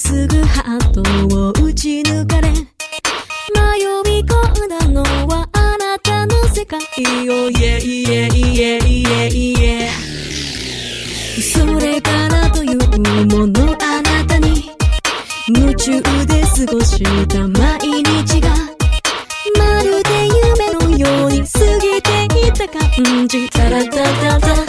すぐハートを打ち抜かれ。迷い込んだのはあなたの世界を。Yeah yeah yeah yeah yeah それからというものあなたに。夢中で過ごした毎日がまるで夢のように過ぎていた感じ。タラタタタ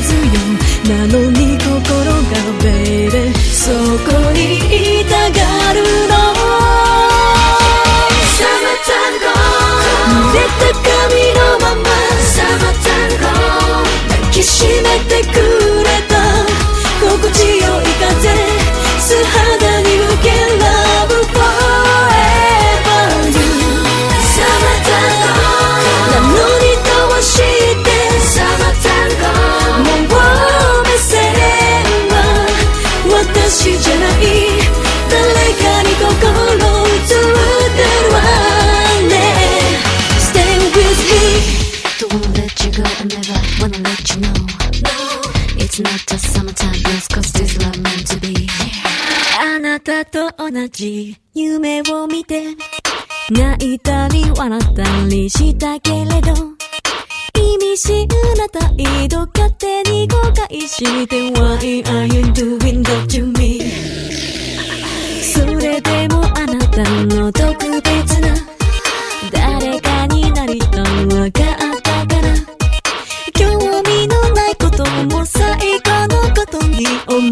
ずよ。なのに心がベイベそこにいたがるの。Summer tango 濡れたか It's not just summertime blues Cause this love meant to be あなたと同じ夢を見て泣いたり笑ったりしたけれど意味深な態度勝手に誤解して Why are you doing that to me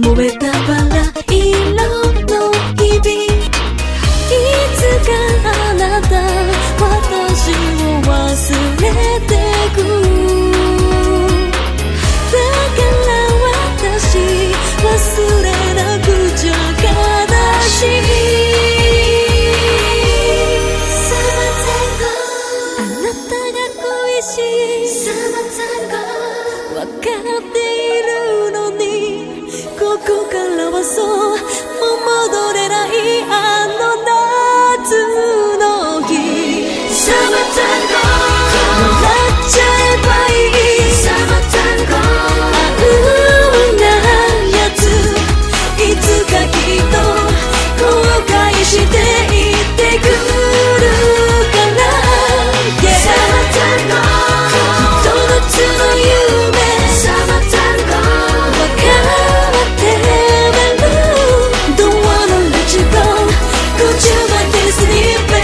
バラ色の日々いつかあなた私を忘れてくだから私忘れなくちゃ悲しい分かって告诉我。nesse nível.